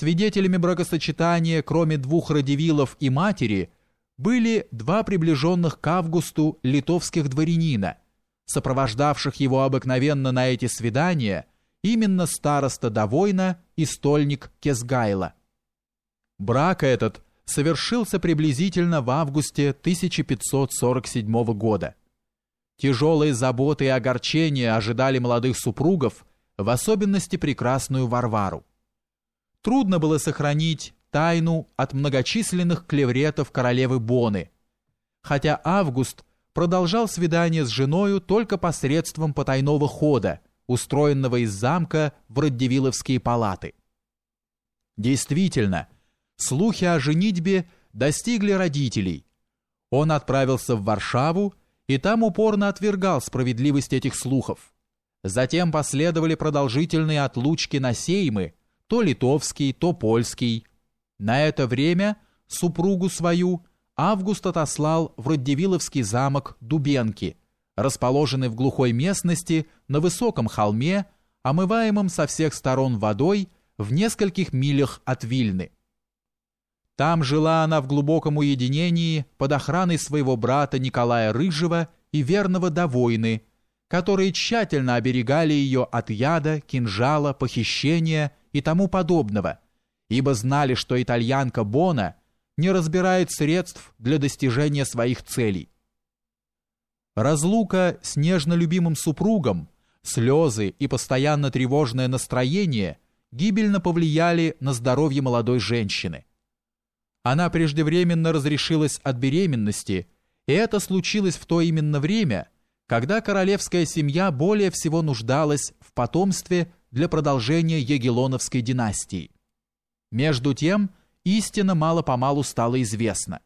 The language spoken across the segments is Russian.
Свидетелями бракосочетания, кроме двух радивилов и матери, были два приближенных к Августу литовских дворянина, сопровождавших его обыкновенно на эти свидания именно староста Довойна и стольник Кезгайла. Брак этот совершился приблизительно в августе 1547 года. Тяжелые заботы и огорчения ожидали молодых супругов, в особенности прекрасную Варвару. Трудно было сохранить тайну от многочисленных клевретов королевы Боны, хотя Август продолжал свидание с женою только посредством потайного хода, устроенного из замка в Раддивиловские палаты. Действительно, слухи о женитьбе достигли родителей. Он отправился в Варшаву и там упорно отвергал справедливость этих слухов. Затем последовали продолжительные отлучки на сеймы, то литовский, то польский. На это время супругу свою Август отослал в Раддивиловский замок Дубенки, расположенный в глухой местности на высоком холме, омываемом со всех сторон водой в нескольких милях от Вильны. Там жила она в глубоком уединении под охраной своего брата Николая Рыжего и верного Довойны, которые тщательно оберегали ее от яда, кинжала, похищения и тому подобного, ибо знали, что итальянка Бона не разбирает средств для достижения своих целей. Разлука с нежно любимым супругом, слезы и постоянно тревожное настроение гибельно повлияли на здоровье молодой женщины. Она преждевременно разрешилась от беременности, и это случилось в то именно время – когда королевская семья более всего нуждалась в потомстве для продолжения Егелоновской династии. Между тем, истина мало-помалу стала известна.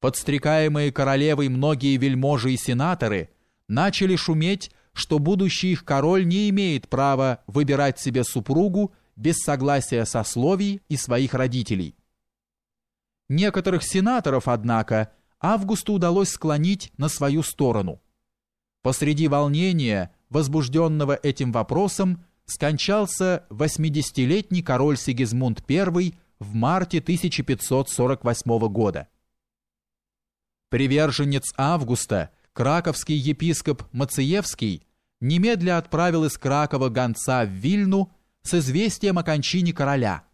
Подстрекаемые королевой многие вельможи и сенаторы начали шуметь, что будущий их король не имеет права выбирать себе супругу без согласия сословий и своих родителей. Некоторых сенаторов, однако, Августу удалось склонить на свою сторону – Посреди волнения, возбужденного этим вопросом, скончался 80-летний король Сигизмунд I в марте 1548 года. Приверженец Августа, краковский епископ Мациевский, немедля отправил из Кракова гонца в Вильну с известием о кончине короля.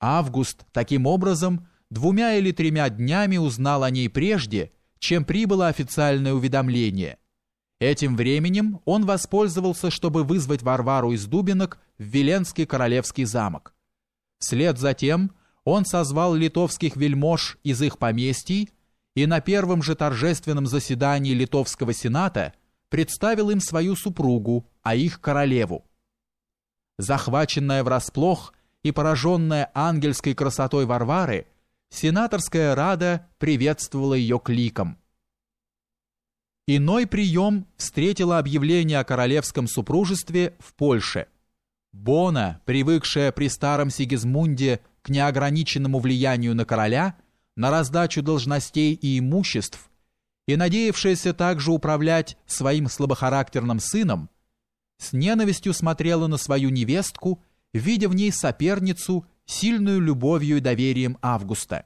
Август, таким образом, двумя или тремя днями узнал о ней прежде, чем прибыло официальное уведомление – Этим временем он воспользовался, чтобы вызвать Варвару из Дубинок в Веленский королевский замок. Вслед за тем он созвал литовских вельмож из их поместий и на первом же торжественном заседании Литовского сената представил им свою супругу, а их королеву. Захваченная врасплох и пораженная ангельской красотой Варвары, сенаторская рада приветствовала ее кликом. Иной прием встретило объявление о королевском супружестве в Польше. Бона, привыкшая при старом Сигизмунде к неограниченному влиянию на короля, на раздачу должностей и имуществ, и надеявшаяся также управлять своим слабохарактерным сыном, с ненавистью смотрела на свою невестку, видя в ней соперницу, сильную любовью и доверием Августа.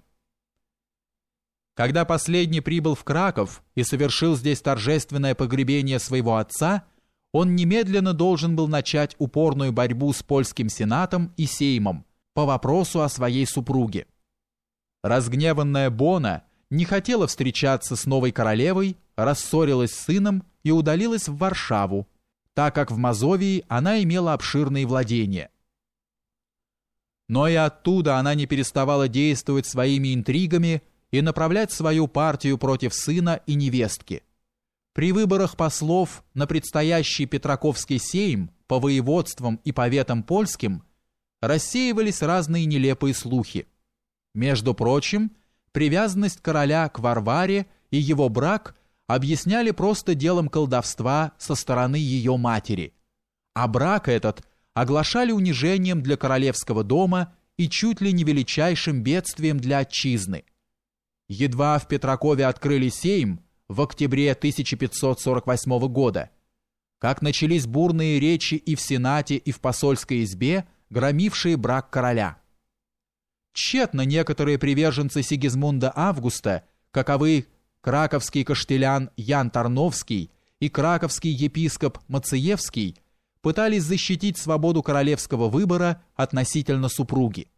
Когда последний прибыл в Краков и совершил здесь торжественное погребение своего отца, он немедленно должен был начать упорную борьбу с польским сенатом и сеймом по вопросу о своей супруге. Разгневанная Бона не хотела встречаться с новой королевой, рассорилась с сыном и удалилась в Варшаву, так как в Мазовии она имела обширные владения. Но и оттуда она не переставала действовать своими интригами и направлять свою партию против сына и невестки. При выборах послов на предстоящий Петраковский сейм по воеводствам и поветам польским рассеивались разные нелепые слухи. Между прочим, привязанность короля к Варваре и его брак объясняли просто делом колдовства со стороны ее матери, а брак этот оглашали унижением для королевского дома и чуть ли не величайшим бедствием для отчизны – Едва в Петракове открыли сейм в октябре 1548 года, как начались бурные речи и в Сенате, и в посольской избе, громившие брак короля. Тщетно некоторые приверженцы Сигизмунда Августа, каковы краковский каштелян Ян Тарновский и краковский епископ Мациевский, пытались защитить свободу королевского выбора относительно супруги.